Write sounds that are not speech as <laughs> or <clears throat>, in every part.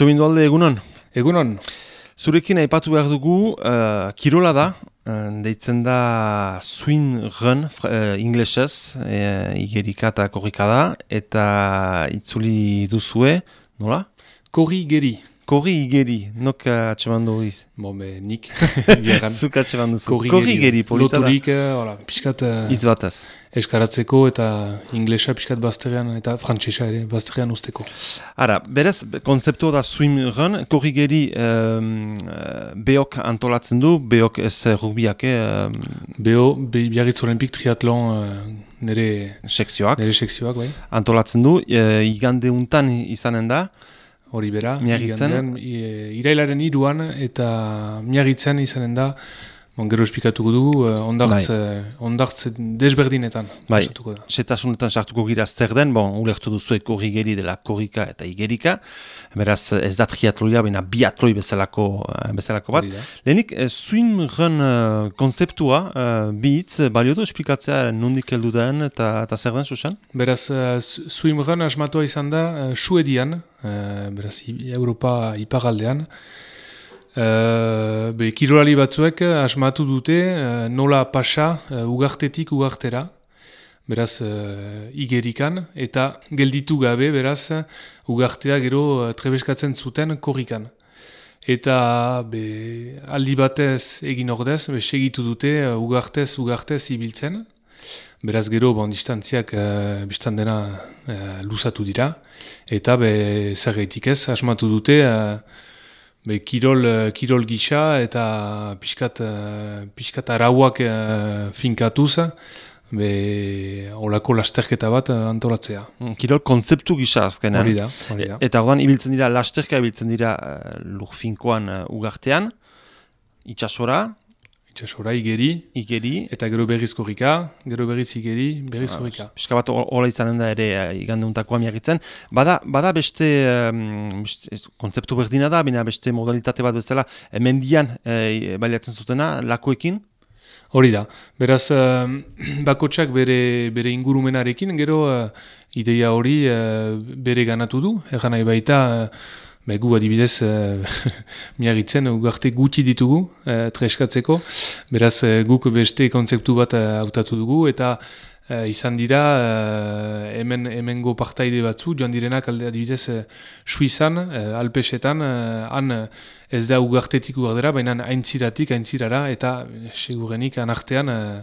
Txobindualde egunon? Egunon. Zurekin aipatu behar dugu, uh, kirola da, uh, deitzen da swing run uh, inglesez, uh, igerika eta korrika da, eta itzuli duzue, nola? Korri geri. Korri igeri, nok atseman dugu iz? Bon, be, nik. <laughs> Zuk atseman duzu. Korri, Korri geri, polita da. Loturik, hola, piskat... Uh, Itz bataz. Eskaratzeko eta inglesa piskat bazterrean eta frantsesa ere bazterrean usteko. Ara, berez, konzeptu da swim run, korri geri um, beok antolatzen du, beok ez rugbiak, eh? Beo, be, biarritz olimpik triatlon uh, nire, sekzioak. nire sekzioak, bai. Antolatzen du, e, igande untan izanen da, Hori bera, Miagitzen? igandean, irailaren iruan eta miagitzen izanen da, bon, gero espikatuko dugu, uh, ondartz, uh, ondartz desberdinetan. Bai. setasunetan sartuko gira zer den, bon, ulertu duzu korri geri dela korrika eta igerika, beraz ez da triatloia, baina biatloi bezalako, eh, bezalako bat. Lehenik, eh, swim run eh, konzeptua, uh, bi hitz, balio du esplikatzea nondik heldu den eta, eta zer den, Susan? Beraz, uh, swim run asmatua izan da uh, Suedian, uh, beraz, Europa ipagaldean. Uh, be, kirolari batzuek uh, asmatu dute uh, nola pasa ugartetik ugartera, beraz, igerikan, eta gelditu gabe, beraz, ugartea gero trebeskatzen zuten korrikan. Eta be, aldi batez egin ordez, be, segitu dute ugartez, ugartez ibiltzen, Beraz gero, bon, distantziak uh, biztan dena uh, luzatu dira. Eta be, zer ez, asmatu dute, uh, be, kirol, uh, kirol gisa eta pixkat, uh, pixkat arauak uh, finkatuz, be, olako lasterketa bat antolatzea. Mm, Kirol konzeptu gisa azkenean. Hori da, hori da. Eta orduan ibiltzen dira, lasterka ibiltzen dira lurfinkoan uh, ugartean, itxasora, Itxasora, igeri, igeri, eta gero berriz korrika, gero berriz igeri, berriz korrika. Piska bat hola izanen da ere uh, igande untakoa miagitzen. Bada, bada beste, um, beste kontzeptu berdina da, bina beste modalitate bat bezala, eh, mendian uh, baliatzen zutena, lakoekin, Hori da, beraz uh, <clears throat> bakotsak bere, bere ingurumenarekin, gero uh, ideia hori uh, bere ganatu du, egan nahi baita, uh, be, gu adibidez <laughs> uh, miagitzen ugarte gutxi ditugu uh, treskatzeko, beraz uh, guk beste kontzeptu bat hautatu dugu, eta uh, izan dira uh, hemen hemengo partaide batzu, joan direnak alde adibidez uh, Suizan, uh, Alpesetan, uh, han ez da ugartetik ugardera, baina aintziratik aintzirara, eta eh, segurenik anartean uh,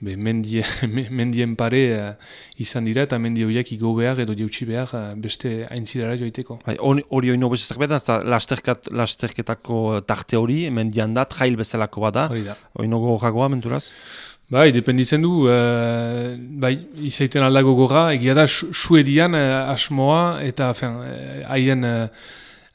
be, mendie, <laughs> me- mendien pare uh, izan dira, eta mendi horiek igo behar edo jautsi behar uh, beste aintzirara joiteko. Bai, hori oino bezazak beda, ez da lasterkat, lasterketako tarte hori, mendian da, trail bezalako bada, Hori da. oino gogoragoa menturaz. Bai, dependitzen du, uh, bai, izaiten aldago gora, egia da, Su- Suedian uh, asmoa eta fen, haien uh,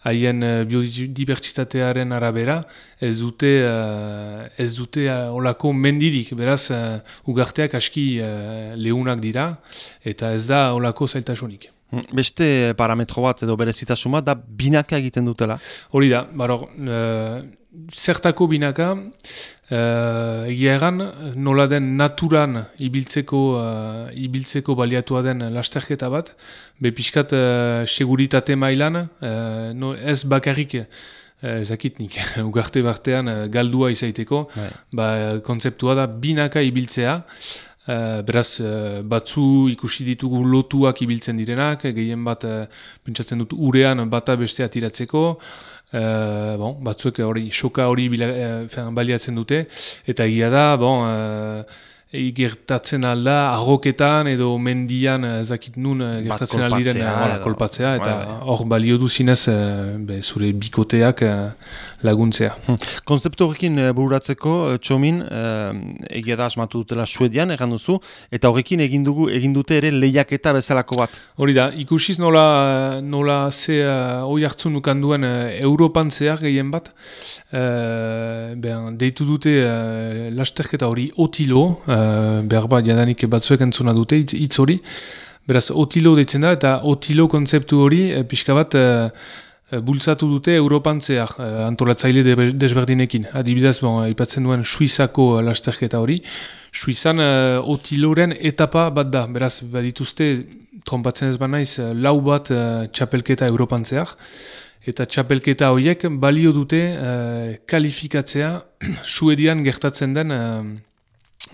haien uh, biodibertsitatearen arabera, ez dute, uh, ez dute uh, olako mendirik, beraz, uh, ugarteak aski uh, leunak dira, eta ez da olako zailtasunik. Beste parametro bat edo berezitasun bat da binaka egiten dutela. Hori da, baror, uh, zertako binaka, uh, egia egan, nola den naturan ibiltzeko, uh, ibiltzeko baliatua den lasterketa bat, be pixkat uh, seguritate mailan, uh, no, ez bakarrik, uh, ezakitnik, <laughs> ugarte bartean uh, galdua izaiteko, Bai. ba, kontzeptua da binaka ibiltzea, Uh, beraz, uh, batzu ikusi ditugu lotuak ibiltzen direnak, gehien bat uh, pentsatzen dut urean bata bestea tiratzeko, bon, batzuek hori soka hori bila, baliatzen dute, eta egia da, bon, gertatzen alda, arroketan edo mendian ezakit nun gertatzen aldiren kolpatzea edo- kolpatzea, eta Bai, bai. hor balio du zinez be, zure bikoteak laguntzea. Konzeptu horrekin eh, bururatzeko, eh, txomin, uh, egia da asmatu dutela Suedian, egan duzu, eta horrekin egin dugu egin dute ere lehiaketa bezalako bat. Hori da, ikusiz nola, nola ze uh, oi hartzun ukan duen uh, Europan zehar gehien bat, uh, behan, deitu dute uh, lasterketa hori otilo, uh, behar bat jadanik batzuek entzuna dute hitz hitz hori, beraz otilo deitzen da, eta otilo kontzeptu hori uh, pixka bat uh, bultzatu dute Europan zehar, uh, antolatzaile de- desberdinekin. Adibidez, bon, ipatzen duen Suizako uh, lasterketa hori, Suizan uh, otiloren etapa bat da, beraz, badituzte, trompatzen ez banaiz, lau bat uh, txapelketa Europan zehar, eta txapelketa horiek balio dute uh, kalifikatzea <clears throat> suedian gertatzen den uh,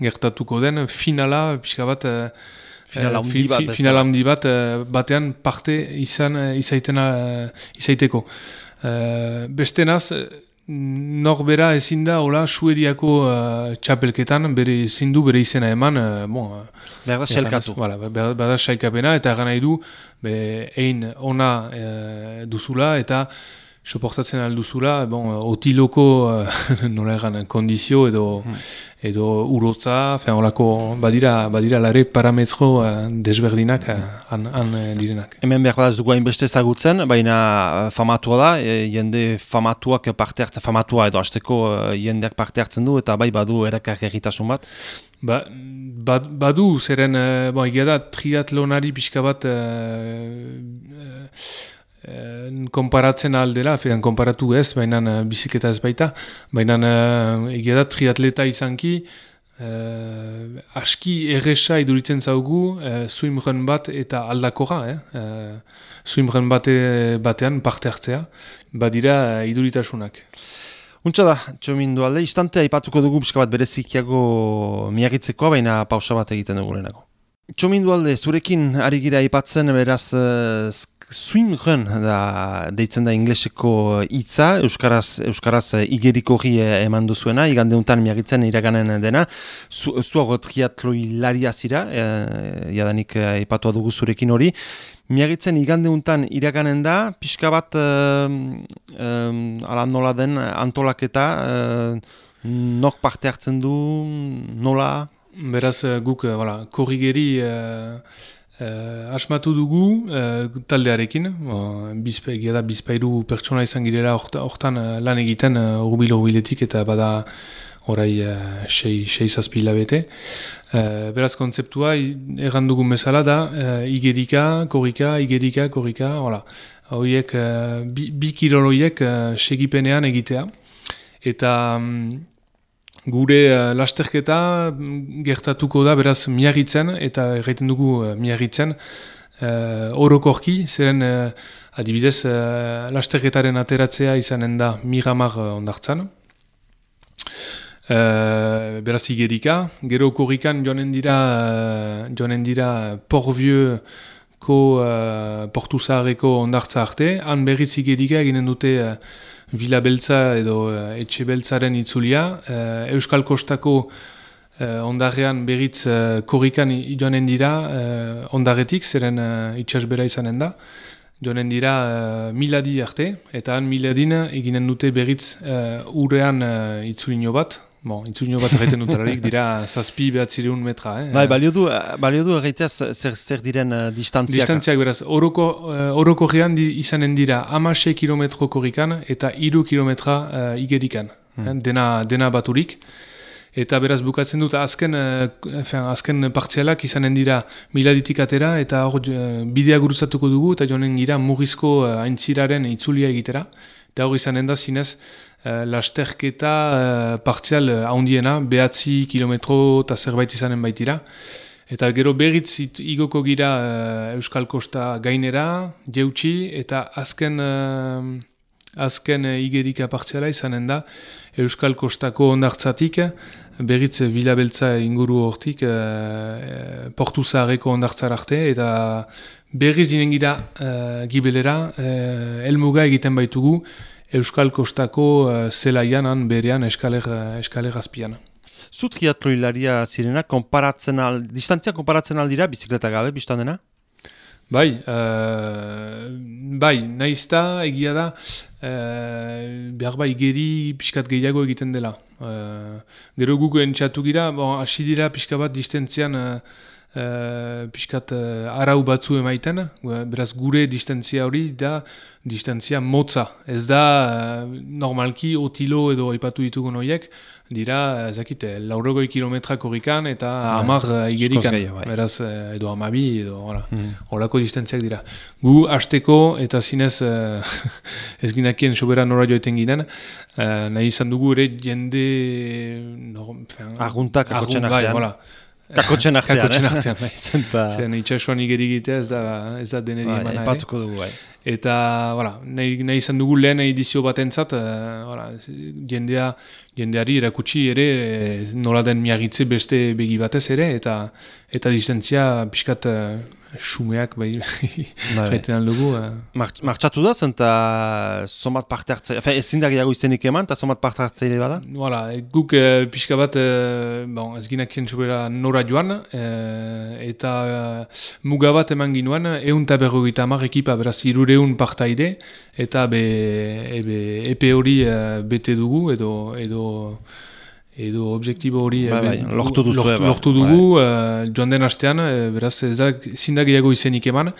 gertatuko den finala pixka bat uh, Final handi bat, final handi bat batean parte izan izaitena izaiteko. Uh, beste naz, norbera ezin da, hola, suediako uh, txapelketan, bere ezin du bere izena eman, uh, bon, Berda xelkatu. Berda xailkapena, eta gana idu, be, ein ona uh, duzula, eta soportatzen alduzula, bon, otiloko, uh, <laughs> nola egan, kondizio edo, hmm edo urotza, fean horako badira, badira lare parametro uh, desberdinak uh, han, han direnak. Hemen behar ez dugu hainbeste ezagutzen, baina famatua da, e, jende famatuak parte hartzen, famatua edo hasteko jendeak parte hartzen du, eta bai badu erakar egitasun bat? Ba, ba, badu, zeren, uh, bon, da, triatlonari pixka bat... Uh, uh, konparatzen aldela, fean konparatu ez, baina uh, biziketa ez baita, baina uh, egia da triatleta izanki, uh, aski erresa iduritzen zaugu uh, swimrun bat eta aldakora, eh? uh, swimrun bate, batean parte hartzea, badira uh, iduritasunak. Untsa da, txomindu alde, istante aipatuko dugu pixka bat berezikiago miagitzekoa, baina pausa bat egiten dugu lehenako. Txomindu alde, zurekin ari gira aipatzen, beraz, uh, swim run da deitzen da ingleseko hitza. Euskaraz euskaraz eh, igeriko hi eh, eman duzuena. Igande hontan miagitzen iraganen dena. Zu zu triatloilaria zira e, jadanik aipatua dugu zurekin hori. Miagitzen igande hontan iraganen da pixka bat ala nola den antolaketa nok parte hartzen du nola beraz guk voilà korrigeri Uh, asmatu dugu uh, taldearekin, uh, da bizpairu pertsona izan girela hortan uh, lan egiten uh, urbil urbiletik eta bada orai uh, sei, sei zazpila bete. Uh, beraz kontzeptua erran dugun bezala da uh, igerika, korrika, igerika, korrika, hola. Horiek, uh, bi, bi kiroloiek uh, segipenean egitea. Eta um, Gure uh, lasterketa gertatuko da beraz miagitzen eta egiten dugu uh, miagitzen uh, orokorki, zeren uh, adibidez uh, lasterketaren ateratzea izanen da migamar uh, ondartzan. Uh, beraz igerika, gero korrikan joanen dira, uh, joanen dira porbieuko uh, portu zaharreko ondartza arte, han berriz igerika eginen dute Vila Beltza edo uh, Etxe Beltzaren itzulia. Uh, Euskal Kostako uh, ondarrean berriz uh, korrikan joanen dira uh, ondarretik, zeren uh, itxasbera izanen da. Joanen dira uh, miladi arte, eta han miladin eginen dute berriz uh, urrean uh, itzulino bat, Bon, Intzunio bat egiten dutararik dira zazpi behatzireun metra. Eh? Bai, balio du, balio du egitea zer, zer diren uh, distantziak. Distantziak beraz, oroko, uh, oroko gehan di, izanen dira amasei kilometro korrikan eta iru kilometra uh, igerikan. Hmm. Eh? Dena, dena baturik. Eta beraz bukatzen dut azken, uh, azken partzialak izanen dira miladitik atera eta hor uh, bidea gurutzatuko dugu eta joanen gira mugizko uh, aintziraren itzulia egitera. Eta hori izanen da zinez, uh, lasterketa uh, partzial uh, haundiena, behatzi kilometro eta zerbait izanen baitira. Eta gero berriz igoko gira Euskal Kosta gainera, jeutsi, eta azken, uh, azken uh, igerika partziala izanen da, Euskal Kostako ondartzatik, berriz bilabeltza inguru hortik, uh, portu zaharreko ondartzar arte, eta berriz dinen gira uh, gibelera, uh, elmuga egiten baitugu, Euskal Kostako uh, zelaianan berean eskaler, eskaler azpian. Zu triatloilaria zirena, konparatzen al, distantzia konparatzen aldira, bizikleta gabe, biztan dena? Bai, uh, bai, nahizta egia da, uh, behar bai geri pixkat gehiago egiten dela. Uh, gero gugu entxatu gira, bon, hasi dira pixka bat distantzian uh, pixkat uh, arau batzu emaiten, beraz gure distantzia hori da distantzia motza. Ez da uh, normalki otilo edo aipatu ditugu noiek, dira, ezakite, laurogoi kilometra korrikan eta hamar uh, igerikan, bai. beraz edo amabi edo hola, mm. distantziak dira. Gu hasteko eta zinez uh, <laughs> ez ginakien sobera nora joeten ginen, uh, nahi izan dugu ere jende... No, Arguntak, argun, bai, Kakotxen artean, Kakotxen artean, bai. <laughs> Zenta... Zen itxasuan igerigitea ez da, ez da deneri Bai, emana ere. aipatuko dugu, bai. Eta, voilà, nahi, nahi izan dugu lehen edizio batentzat, uh, voilà, jendea, jendeari erakutsi ere eh, nola den miagitze beste begi batez ere, eta eta distentzia pixkat xumeak bai <laughs> Bai. jaiten aldugu. Uh, Mar- Martxatu da, zenta somat parte hartzaile, efe, ezin da gehiago izenik eman, eta somat parte hartzaile bada? voilà, guk uh, pixka bat, uh, bon, ez ginak sobera nora joan, uh, eta uh, muga bat eman ginuen, eun eta berrogeita hamar ekipa, beraz, irureun partaide, eta be, ebe, epe hori uh, bete dugu, edo, edo edo objektibo hori Bai, eh, bai, lortu duzue, lortu, bai. lortu dugu eh, joan den astean, eh, beraz ez da zinda gehiago izenik eman,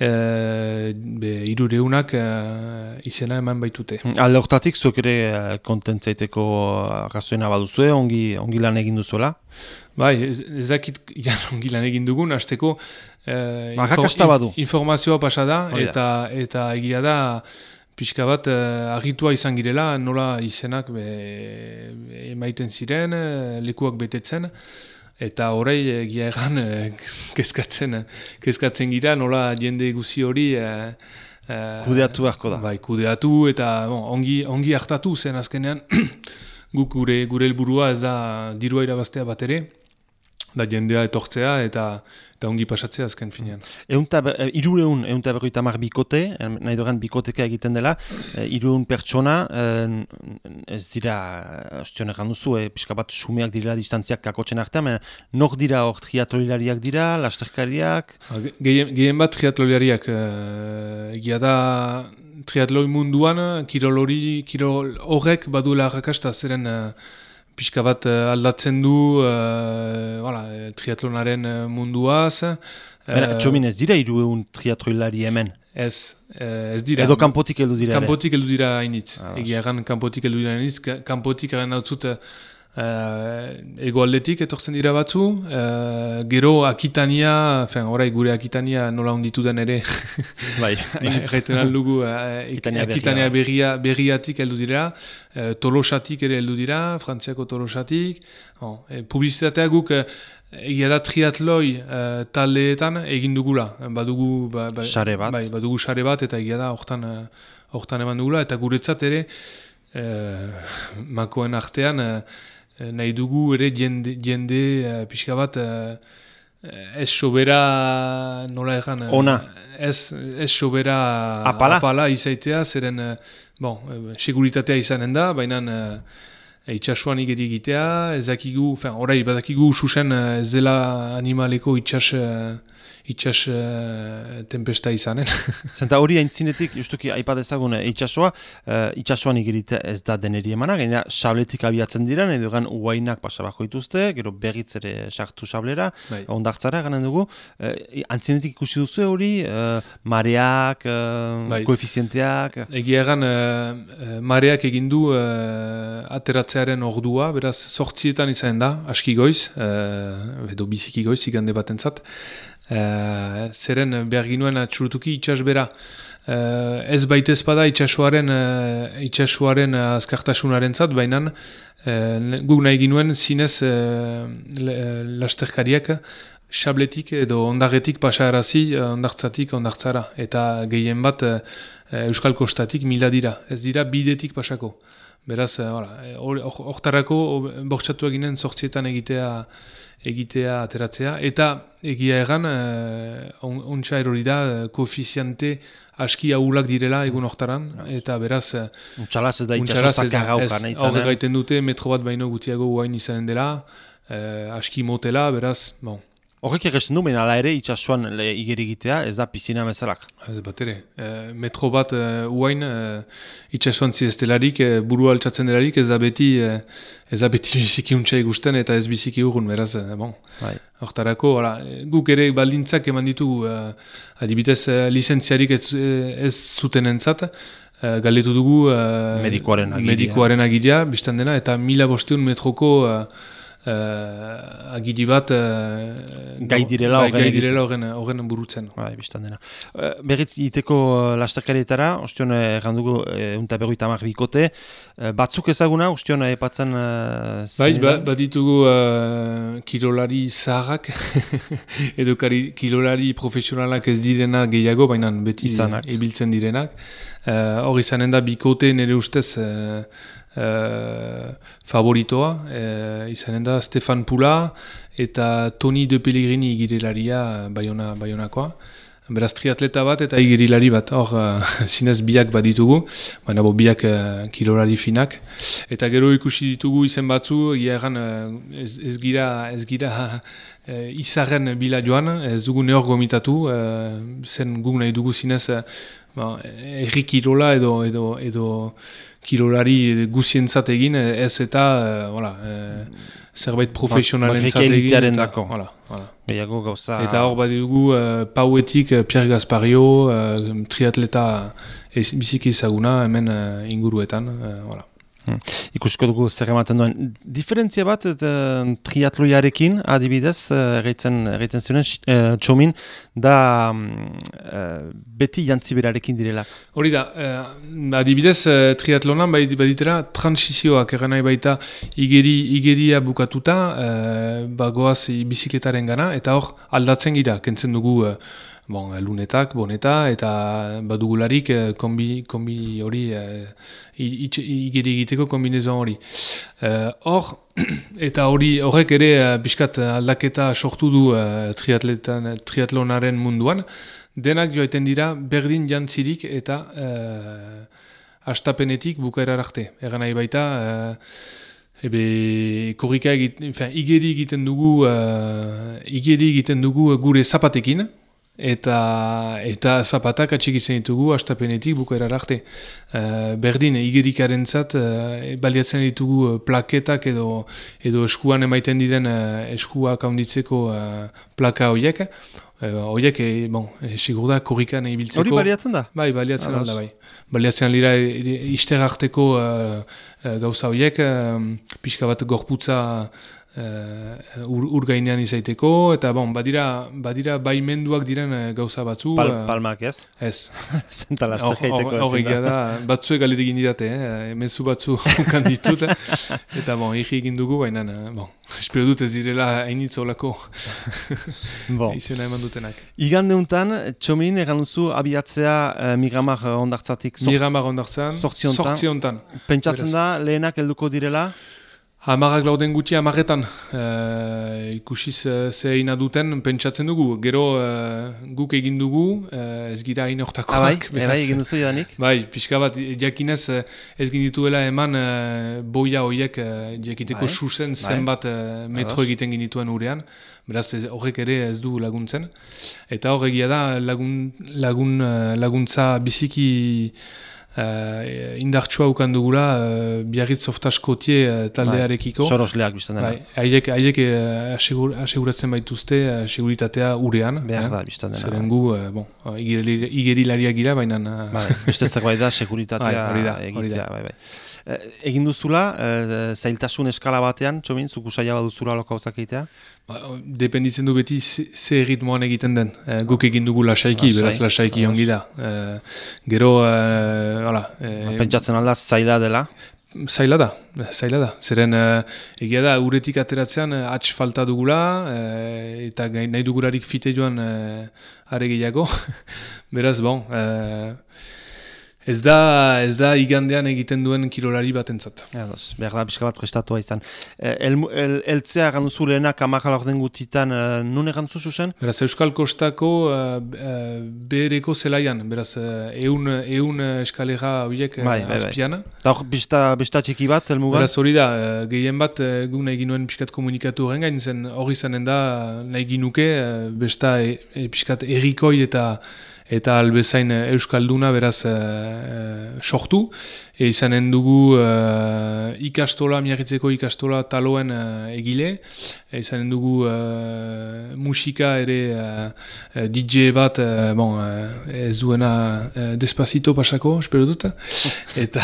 eh, be, irureunak eh, izena eman baitute. Alde hortatik, zuek ere kontentzaiteko arrazoena baduzue, ongi, ongi lan egin duzuela. Bai, ez, ez dakit <laughs> jan ongi lan egin dugun, hasteko eh, Ba, arrakasta badu. informazioa pasa da, Hori da. eta, eta egia da pixka bat eh, argitua izan girela, nola izenak be, emaiten ziren, eh, lekuak betetzen, eta horrei egia egan eh, kezkatzen, kezkatzen gira, nola jende guzi hori eh, eh, Kudeatu beharko da. Bai, kudeatu eta bon, ongi, ongi hartatu zen azkenean <clears throat> guk gure gure helburua ez da dirua irabaztea bat ere, da jendea etortzea eta eta ongi pasatzea azken finean. Eunta, eh, irureun, eunta berroita mar bikote, eh, nahi dogan bikoteka egiten dela, eh, irureun pertsona, ez dira, ostion egan duzu, eh, pixka bat sumeak direla distantziak kakotzen artean, nor dira hor triatlolilariak dira, lasterkariak, ge- Gehien, gehien bat triatloliariak eh, egia da triatloi munduan kirol hori, kirol horrek baduela arrakasta zeren eh, pixka bat eh, aldatzen du eh, voilà, eh, triatlonaren munduaz. eh, txomin ez dira irureun triatlolilari hemen. Ez, ez dira. Edo kanpotik heldu dira. Kanpotik heldu dira hainitz. Ah, Egia egan kanpotik heldu dira hainitz. Ka- Kanpotik egan dautzut uh, egoaldetik etortzen dira batzu. eh, gero Akitania, fen, orai gure Akitania nola hunditu den ere. <laughs> Bai, <laughs> Erraiten aldugu uh, Akitania berria. Akitania berria, berriatik heldu dira. eh, Tolosatik ere heldu dira, Frantziako Tolosatik. Oh, eh, publizitatea guk eh, egia da triatloi eh, taldeetan egin dugula. Badugu, ba, ba, Sare bat. Bai, badugu sare bat eta egia da hortan, eh, hortan eman dugula. Eta guretzat ere, eh, makoen artean, eh, nahi dugu ere jende, jende eh, pixka bat, eh, ez sobera, nola egan, eh, Ona. ez, ez sobera Apala? apala izaitea, zeren, eh, bon, eh, seguritatea izanen da, baina eh, itxasuan igeri egitea, ez dakigu, fen, orai, badakigu susen eh, ez dela animaleko itxas, eh, itxas eh, tempesta izanen. <laughs> Zenta hori aintzinetik, justuki aipa dezagun eh, itxasoa, uh, itxasoan igeritea ez da deneri emana, gaina sabletik abiatzen diren, edo egan uainak pasabako dituzte, gero berriz ere sartu sablera, bai. ondartzara ganen dugu. Uh, antzinetik ikusi duzu hori, uh, mareak, uh, Bai. koefizienteak, Egia egan, eh, mareak egin du eh, ateratzearen ordua, beraz, sortzietan izan da, aski goiz, eh, edo biziki goiz, igande batentzat. Eh, zeren behar ginuen atxurutuki itxasbera. Eh, ez baitez bada itxasuaren, eh, itxasuaren azkartasunaren zat, baina eh, guk nahi ginuen zinez eh, le- lasterkariak xabletik edo ondarretik pasarazi eh, ondartzatik ondartzara. Eta gehien bat eh, eh, Euskal Kostatik mila dira. Ez dira bidetik pasako. Beraz, eh, eh, hor- hor- hortarako bortxatu eginen sortzietan egitea egitea ateratzea. Eta egia egan, eh, on, ontsa erori da, eh, koefiziante aski ahulak direla egun hortaran. Eta beraz, eh, untxalaz ez da itxaso Untxaraz ez da, zakarra ez, ukana Hor izanen. gaiten dute metro bat baino gutiago guain izanen dela, eh, aski motela, beraz, bon, Horrek erresten du, baina ala ere itxasuan le, igeri egitea ez da pizina bezalak. ez bat ere. Eh, metro bat uh, uain uh, itxasuan zireztelarik, uh, burua altxatzen delarik, ez da beti, eh, ez da beti <laughs> biziki untxa igusten eta ez biziki urgun, beraz, eh, bon. Bai. Hortarako, hala, eh, guk ere baldintzak eman ditu uh, adibidez lizentziarik ez, eh, ez zuten entzat, uh, galdetu dugu uh, Medikuaren agiria. medikuaren agiria, biztan dena, eta mila bosteun metroko uh, uh, agiri bat uh, gai direla bai, gai direla horren burutzen. Bai, biztan dena. Uh, berriz iteko uh, lasterkarietara, ostion errandugu uh, unta berroita mar bikote, uh, batzuk ezaguna, ostion epatzen uh, Bai, ba, baditugu uh, kirolari zaharrak, <laughs> edo kari, kirolari profesionalak ez direna gehiago, baina beti Izanak. ibiltzen direnak. Hor uh, izanen da bikote nire ustez uh, favoritoa, uh, izanen da Stefan Pula eta Toni de Pellegrini igirilaria baiona, baionakoa. Beraz triatleta bat eta igirilari bat, hor uh, <laughs> zinez biak baditugu, baina bo biak uh, kilorari finak. Eta gero ikusi ditugu izen batzu, egan uh, ez, ez gira, ez gira uh, <laughs> izarren bila joan, ez dugu neor gomitatu, uh, zen guk nahi dugu zinez uh, ba, erri kirola edo, edo, edo kirolari guzientzat egin, ez eta uh, uh, zerbait profesionalentzat egin. Dako. Voilà, voilà. gauza... Eta hor bat dugu uh, pauetik uh, Pierre Gaspario, uh, triatleta ez, biziki ezaguna hemen uh, inguruetan. Uh, voilà. Hmm. Ikusko dugu zer ematen duen. Diferentzia bat et, uh, triatloiarekin, adibidez, uh, erreiten zuen, uh, txomin, da um, beti jantziberarekin direla. Hori da, uh, adibidez, triatlonan baditera transizioak eran nahi baita igeri, igeria bukatuta, uh, bagoaz bizikletaren gana, eta hor aldatzen gira, kentzen dugu bon, lunetak, boneta, eta badugularik eh, kombi, kombi hori, uh, igeri egiteko kombinezon hori. Uh, hor, <clears throat> eta hori horrek ere uh, aldaketa sortu du uh, triatlonaren munduan, denak joaiten dira berdin jantzirik eta uh, astapenetik bukaera arte. Egan nahi baita, uh, Ebe, korrika egiten, igeri egiten dugu, uh, igeri egiten dugu gure zapatekin, eta eta zapatak atxikitzen ditugu astapenetik bukaera arte. Uh, berdin, igerikaren zat, uh, baliatzen ditugu plaketak edo, edo eskuan emaiten diren eskuak handitzeko uh, plaka horiek. Uh, horiek, e, bon, e, sigur da, korrikan ibiltzeko. Hori baliatzen da? Bai, baliatzen da, bai. Baliatzen lira ister arteko uh, gauza horiek, uh, pixka bat gorputza ur, ur gainean izaiteko, eta bon, badira, badira baimenduak diren uh, gauza batzu. Pal, uh, palmak ez? Ez. Zenta laste jaiteko ez. da, batzuek galetik indidate, eh? mezu batzu <laughs> kanditut, <laughs> eta bon, egi egin dugu, baina, bon, <laughs> espero dut ez direla hainitza olako bon. izena eman dutenak. Igan deuntan, txomin, egan duzu, abiatzea uh, migamar ondartzatik. Migamar ondartzan, sortzi ontan. Pentsatzen da, lehenak helduko direla? Hamarak lauden guti hamaretan uh, ikusiz uh, ze duten pentsatzen dugu. Gero uh, guk egin dugu, uh, ez gira hain ortakoak. Ah, bai, <laughs> bai, egin duzu jodanik? Bai, pixka bat, jakinez ez ginituela eman uh, boia horiek uh, jakiteko bai, susen bai. zenbat uh, metro egiten ginituen urean. Beraz, horrek ere ez du laguntzen. Eta horregia da lagun, lagun, laguntza biziki uh, indartsua ukan dugula uh, biarritz softaskotie uh, taldearekiko. Bai, sorosleak biztan dena. Bai, haiek, haiek uh, asegur, aseguratzen baituzte uh, seguritatea urean. Behar da, biztan dena. Zeren gu, uh, bon, uh, igerilariak gira, baina... Uh, bai, beste zerbait da, seguritatea <laughs> bai, egitea. Bai, bai. Egin duzula, zailtasun eskala batean, txomin, zuku saia baduzula lokauzak egitea? Ba, dependitzen du beti ze ritmoan egiten den. E, guk egin dugu lasaiki, beraz lasaiki ongi da. E, gero, e, hala... E, Pentsatzen alda zaila dela? Zaila da, zaila da. Zeren egia da, uretik ateratzean atx falta dugula, eta nahi dugularik fite joan e, are gehiago. <laughs> beraz, bon... Ez da, ez da igandean egiten duen kirolari bat entzat. Ja, dos, behar da, pixka bat prestatua izan. Eh, el, el, eltzea ganduzu lehenak amakalak den gutitan, uh, nun egantzu zuzen? Beraz, Euskal Kostako uh, uh, bereko zelaian, beraz, uh, eun, eun eskalera horiek uh, bai, bai, azpiana. Bai. Hor, besta txeki bat, elmugan? Beraz, hori da, uh, gehien bat, uh, gu nahi ginuen pixkat komunikatu horren gain, zen hori zanen da, nahi ginuke, uh, besta e, e, pixkat erikoi eta eta albezain eh, euskalduna beraz uh, sortu. E, izanen dugu uh, ikastola, miarritzeko ikastola taloen uh, egile. E, izanen dugu musika ere uh, DJ bat, uh, bon, ez duena uh, despacito pasako, espero dut. <laughs> eta,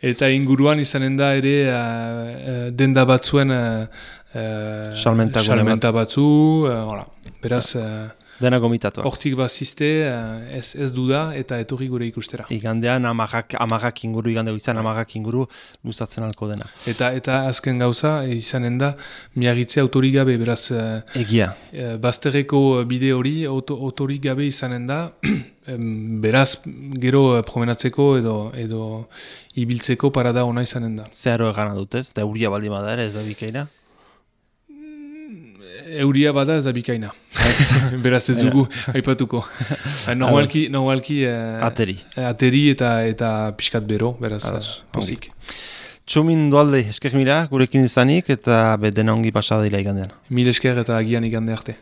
eta inguruan izanen da ere uh, denda batzuen uh, Salmenta salmenta batzu, uh, voilà. beraz, Dena gomitatuak. hortik bazizte uh, ez, ez duda eta etorri gure ikustera. Igandean amagak, amagak inguru, igande izan amagak inguru luzatzen alko dena. Eta eta azken gauza eh, izanen da miagitze autorik gabe beraz uh, Egia. uh, bazterreko bide hori auto, autorik gabe izanen da <clears throat> beraz gero eh, promenatzeko edo edo ibiltzeko parada ona izanen da. Zeharo egana dutez, eta euria baldin bada ere, ez da bikaina. Euria bada ez da bikaina. <laughs> beraz ez dugu aipatuko. <laughs> Normalki, normalki eh, Ateri. ateri eta eta pixkat bero, beraz pozik. Txumin dualde, esker mira, gurekin izanik, eta be dena ongi pasada dira igandean. Mil esker eta agian igande arte.